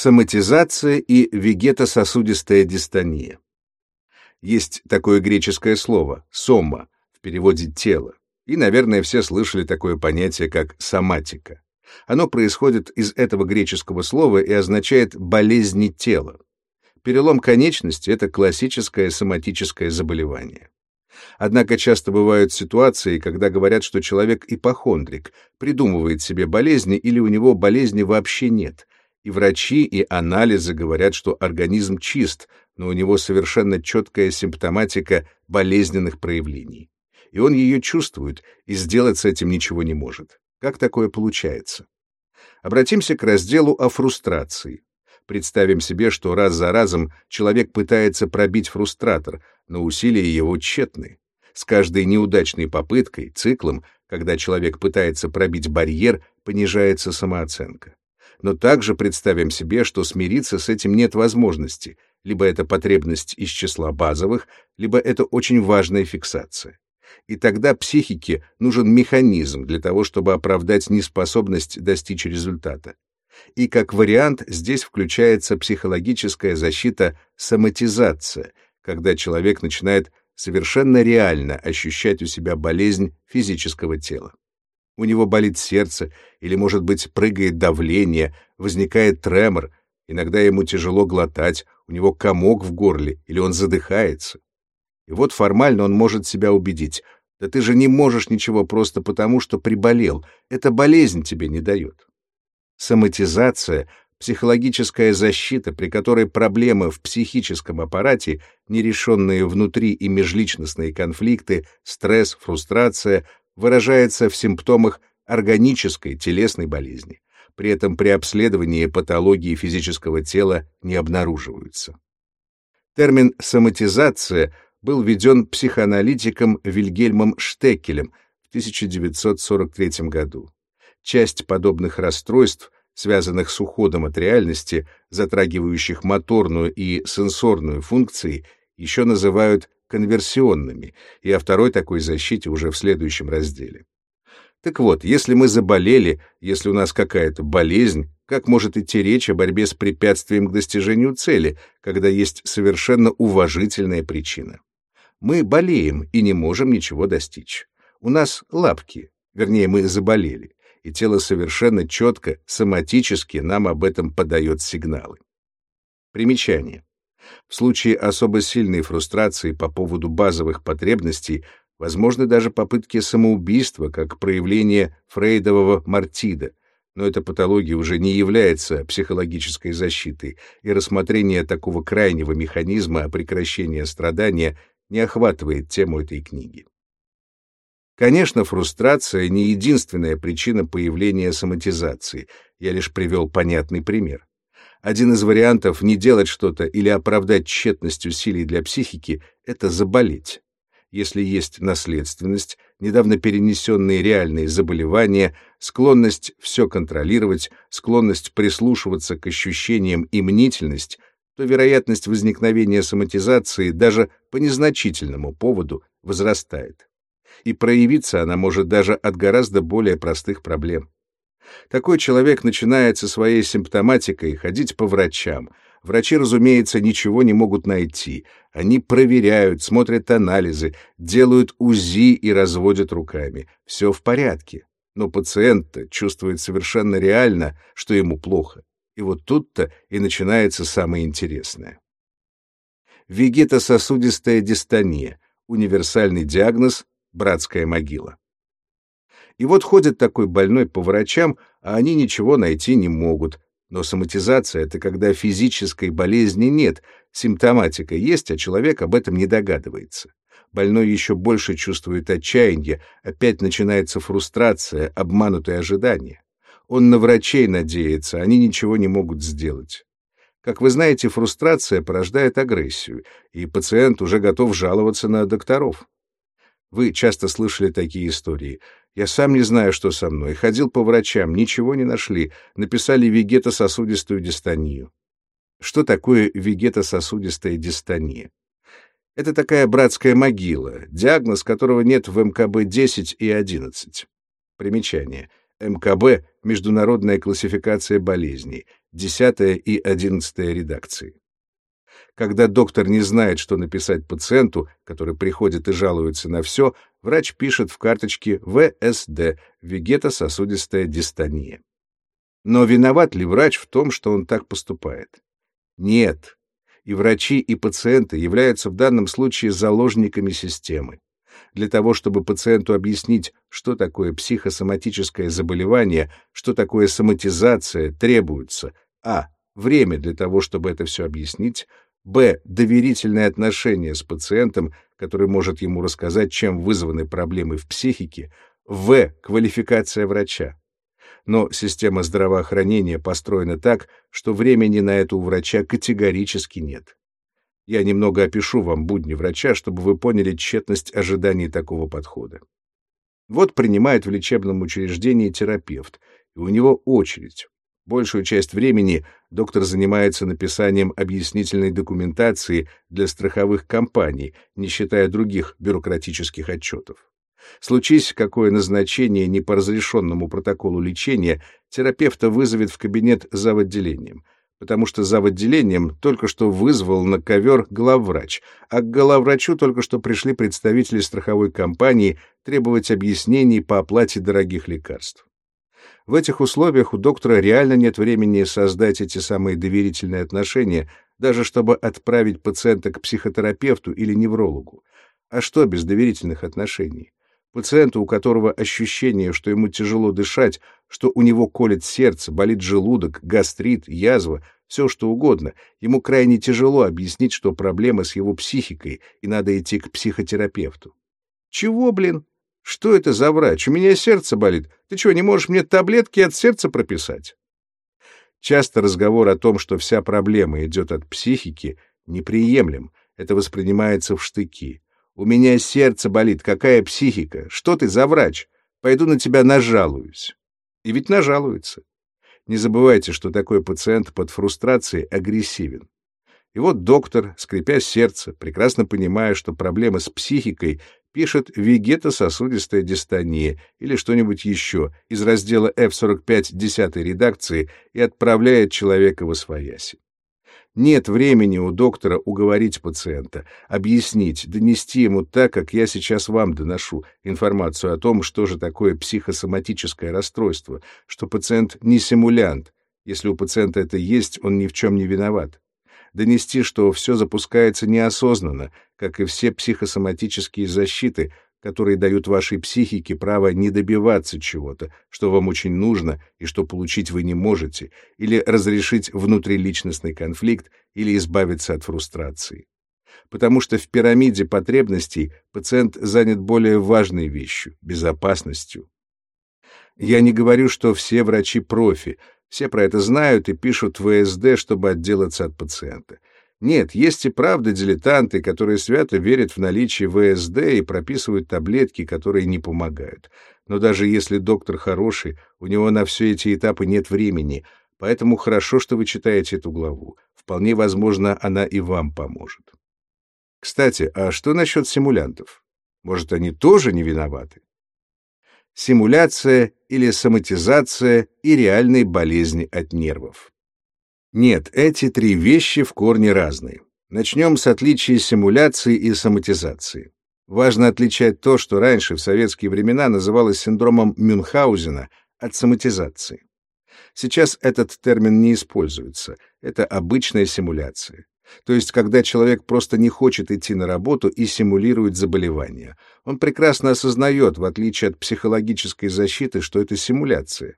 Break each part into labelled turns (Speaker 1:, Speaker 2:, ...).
Speaker 1: Соматизация и вегетососудистая дистония. Есть такое греческое слово «сома», в переводе «тело», и, наверное, все слышали такое понятие, как соматика. Оно происходит из этого греческого слова и означает «болезни тела». Перелом конечности — это классическое соматическое заболевание. Однако часто бывают ситуации, когда говорят, что человек ипохондрик, придумывает себе болезни или у него болезни вообще нет. И врачи, и анализы говорят, что организм чист, но у него совершенно четкая симптоматика болезненных проявлений. И он ее чувствует, и сделать с этим ничего не может. Как такое получается? Обратимся к разделу о фрустрации. Представим себе, что раз за разом человек пытается пробить фрустратор, но усилия его тщетны. С каждой неудачной попыткой, циклом, когда человек пытается пробить барьер, понижается самооценка. Но также представим себе, что смириться с этим нет возможности, либо это потребность из числа базовых, либо это очень важная фиксация. И тогда психике нужен механизм для того, чтобы оправдать неспособность достичь результата. И как вариант здесь включается психологическая защита соматизация — когда человек начинает совершенно реально ощущать у себя болезнь физического тела. У него болит сердце, или, может быть, прыгает давление, возникает тремор, иногда ему тяжело глотать, у него комок в горле, или он задыхается. И вот формально он может себя убедить, да ты же не можешь ничего просто потому, что приболел, эта болезнь тебе не дает. Соматизация психологическая защита, при которой проблемы в психическом аппарате, нерешенные внутри и межличностные конфликты, стресс, фрустрация, выражается в симптомах органической телесной болезни. При этом при обследовании патологии физического тела не обнаруживаются. Термин «соматизация» был введен психоаналитиком Вильгельмом Штекелем в 1943 году. Часть подобных расстройств связанных с уходом от реальности, затрагивающих моторную и сенсорную функции, еще называют конверсионными, и о второй такой защите уже в следующем разделе. Так вот, если мы заболели, если у нас какая-то болезнь, как может идти речь о борьбе с препятствием к достижению цели, когда есть совершенно уважительная причина? Мы болеем и не можем ничего достичь. У нас лапки, вернее, мы заболели и тело совершенно четко, соматически нам об этом подает сигналы. Примечание. В случае особо сильной фрустрации по поводу базовых потребностей возможны даже попытки самоубийства как проявление фрейдового мартида, но эта патология уже не является психологической защитой, и рассмотрение такого крайнего механизма прекращения страдания не охватывает тему этой книги. Конечно, фрустрация не единственная причина появления соматизации. Я лишь привел понятный пример. Один из вариантов не делать что-то или оправдать тщетность усилий для психики — это заболеть. Если есть наследственность, недавно перенесенные реальные заболевания, склонность все контролировать, склонность прислушиваться к ощущениям и мнительность, то вероятность возникновения соматизации даже по незначительному поводу возрастает и проявиться она может даже от гораздо более простых проблем. Такой человек начинает со своей симптоматикой ходить по врачам. Врачи, разумеется, ничего не могут найти. Они проверяют, смотрят анализы, делают УЗИ и разводят руками. Все в порядке. Но пациент чувствует совершенно реально, что ему плохо. И вот тут-то и начинается самое интересное. Вегетососудистая дистония — универсальный диагноз, братская могила. И вот ходит такой больной по врачам, а они ничего найти не могут. Но соматизация — это когда физической болезни нет, симптоматика есть, а человек об этом не догадывается. Больной еще больше чувствует отчаяние, опять начинается фрустрация, обманутые ожидания. Он на врачей надеется, они ничего не могут сделать. Как вы знаете, фрустрация порождает агрессию, и пациент уже готов жаловаться на докторов. Вы часто слышали такие истории. Я сам не знаю, что со мной. Ходил по врачам, ничего не нашли. Написали вегетососудистую дистонию. Что такое вегетососудистая дистония? Это такая братская могила, диагноз которого нет в МКБ-10 и 11. Примечание. МКБ — Международная классификация болезней. 10 и 11 редакции. Когда доктор не знает, что написать пациенту, который приходит и жалуется на все, врач пишет в карточке ВСД – вегетососудистая дистония. Но виноват ли врач в том, что он так поступает? Нет. И врачи, и пациенты являются в данном случае заложниками системы. Для того, чтобы пациенту объяснить, что такое психосоматическое заболевание, что такое соматизация, требуется а. время для того, чтобы это все объяснить, б. доверительное отношение с пациентом, который может ему рассказать, чем вызваны проблемы в психике, в. квалификация врача. Но система здравоохранения построена так, что времени на это у врача категорически нет. Я немного опишу вам будни врача, чтобы вы поняли тщетность ожиданий такого подхода. Вот принимает в лечебном учреждении терапевт, и у него очередь. Большую часть времени доктор занимается написанием объяснительной документации для страховых компаний, не считая других бюрократических отчетов. Случись какое назначение не по разрешенному протоколу лечения, терапевта вызовет в кабинет за отделением, потому что за отделением только что вызвал на ковер главврач, а к главврачу только что пришли представители страховой компании требовать объяснений по оплате дорогих лекарств. В этих условиях у доктора реально нет времени создать эти самые доверительные отношения, даже чтобы отправить пациента к психотерапевту или неврологу. А что без доверительных отношений? Пациенту, у которого ощущение, что ему тяжело дышать, что у него колет сердце, болит желудок, гастрит, язва, все что угодно, ему крайне тяжело объяснить, что проблема с его психикой, и надо идти к психотерапевту. Чего, блин? Что это за врач? У меня сердце болит. Ты что, не можешь мне таблетки от сердца прописать? Часто разговор о том, что вся проблема идет от психики, неприемлем. Это воспринимается в штыки. У меня сердце болит, какая психика? Что ты за врач? Пойду на тебя нажалуюсь. И ведь нажалуется. Не забывайте, что такой пациент под фрустрацией агрессивен. И вот доктор, скрипя сердце, прекрасно понимая, что проблема с психикой пишет вегетососудистая дистония или что-нибудь еще из раздела F45 10 редакции и отправляет человека в освояси. Нет времени у доктора уговорить пациента, объяснить, донести ему так, как я сейчас вам доношу, информацию о том, что же такое психосоматическое расстройство, что пациент не симулянт. Если у пациента это есть, он ни в чем не виноват донести, что все запускается неосознанно, как и все психосоматические защиты, которые дают вашей психике право не добиваться чего-то, что вам очень нужно и что получить вы не можете, или разрешить внутриличностный конфликт, или избавиться от фрустрации. Потому что в пирамиде потребностей пациент занят более важной вещью — безопасностью. Я не говорю, что все врачи профи, все про это знают и пишут в ВСД, чтобы отделаться от пациента. Нет, есть и правда дилетанты, которые свято верят в наличие ВСД и прописывают таблетки, которые не помогают. Но даже если доктор хороший, у него на все эти этапы нет времени, поэтому хорошо, что вы читаете эту главу. Вполне возможно, она и вам поможет. Кстати, а что насчет симулянтов? Может, они тоже не виноваты? Симуляция или соматизация и реальные болезни от нервов. Нет, эти три вещи в корне разные. Начнем с отличия симуляции и соматизации. Важно отличать то, что раньше в советские времена называлось синдромом Мюнхгаузена, от соматизации. Сейчас этот термин не используется. Это обычная симуляция. То есть, когда человек просто не хочет идти на работу и симулирует заболевание. Он прекрасно осознает, в отличие от психологической защиты, что это симуляция.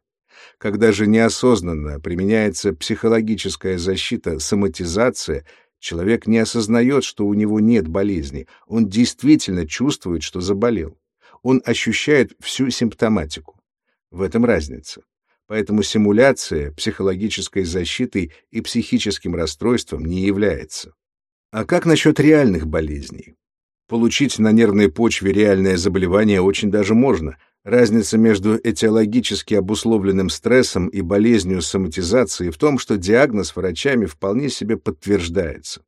Speaker 1: Когда же неосознанно применяется психологическая защита, соматизация, человек не осознает, что у него нет болезни, он действительно чувствует, что заболел. Он ощущает всю симптоматику. В этом разница. Поэтому симуляция психологической защитой и психическим расстройством не является. А как насчет реальных болезней? Получить на нервной почве реальное заболевание очень даже можно. Разница между этиологически обусловленным стрессом и болезнью соматизации в том, что диагноз врачами вполне себе подтверждается.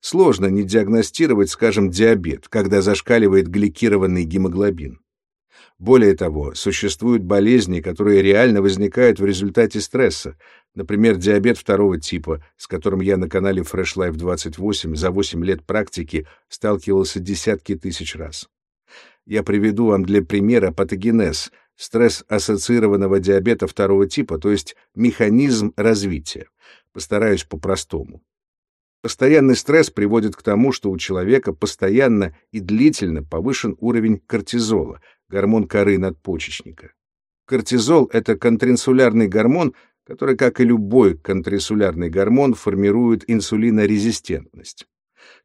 Speaker 1: Сложно не диагностировать, скажем, диабет, когда зашкаливает гликированный гемоглобин. Более того, существуют болезни, которые реально возникают в результате стресса. Например, диабет второго типа, с которым я на канале Fresh Life 28 за 8 лет практики сталкивался десятки тысяч раз. Я приведу вам для примера патогенез, стресс ассоциированного диабета второго типа, то есть механизм развития. Постараюсь по-простому. Постоянный стресс приводит к тому, что у человека постоянно и длительно повышен уровень кортизола, гормон коры надпочечника. Кортизол — это контринсулярный гормон, который, как и любой контринсулярный гормон, формирует инсулинорезистентность.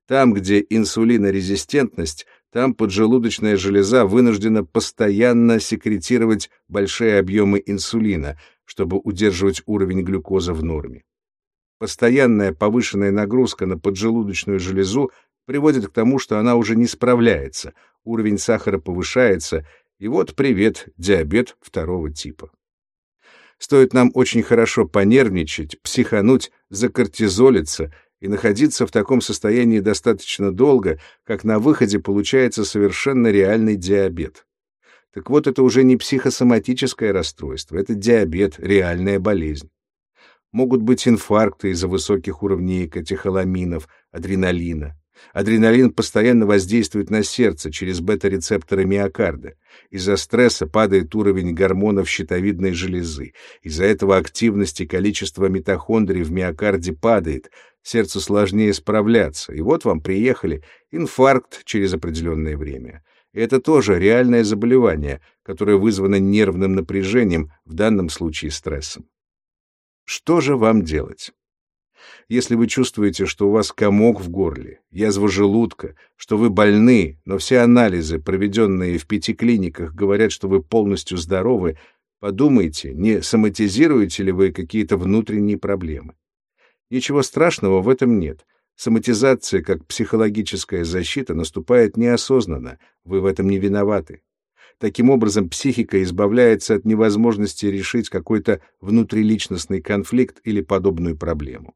Speaker 1: Там, где инсулинорезистентность, там поджелудочная железа вынуждена постоянно секретировать большие объемы инсулина, чтобы удерживать уровень глюкозы в норме. Постоянная повышенная нагрузка на поджелудочную железу приводит к тому, что она уже не справляется, уровень сахара повышается, и вот привет, диабет второго типа. Стоит нам очень хорошо понервничать, психануть, закортизолиться и находиться в таком состоянии достаточно долго, как на выходе получается совершенно реальный диабет. Так вот, это уже не психосоматическое расстройство, это диабет, реальная болезнь. Могут быть инфаркты из-за высоких уровней катехоламинов, адреналина. Адреналин постоянно воздействует на сердце через бета-рецепторы миокарда. Из-за стресса падает уровень гормонов щитовидной железы. Из-за этого активность и количество митохондрий в миокарде падает. Сердцу сложнее справляться. И вот вам приехали инфаркт через определенное время. И это тоже реальное заболевание, которое вызвано нервным напряжением, в данном случае стрессом. Что же вам делать? Если вы чувствуете, что у вас комок в горле, язва желудка, что вы больны, но все анализы, проведенные в пяти клиниках, говорят, что вы полностью здоровы, подумайте, не соматизируете ли вы какие-то внутренние проблемы. Ничего страшного в этом нет. Соматизация как психологическая защита наступает неосознанно, вы в этом не виноваты. Таким образом, психика избавляется от невозможности решить какой-то внутриличностный конфликт или подобную проблему.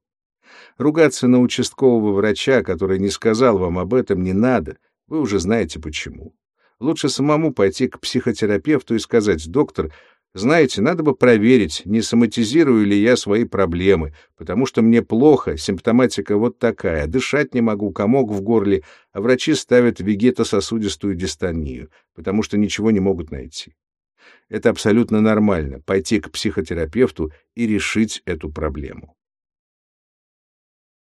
Speaker 1: Ругаться на участкового врача, который не сказал вам об этом, не надо, вы уже знаете почему. Лучше самому пойти к психотерапевту и сказать, доктор, знаете, надо бы проверить, не соматизирую ли я свои проблемы, потому что мне плохо, симптоматика вот такая, дышать не могу, комок в горле, а врачи ставят вегетососудистую дистонию, потому что ничего не могут найти. Это абсолютно нормально, пойти к психотерапевту и решить эту проблему.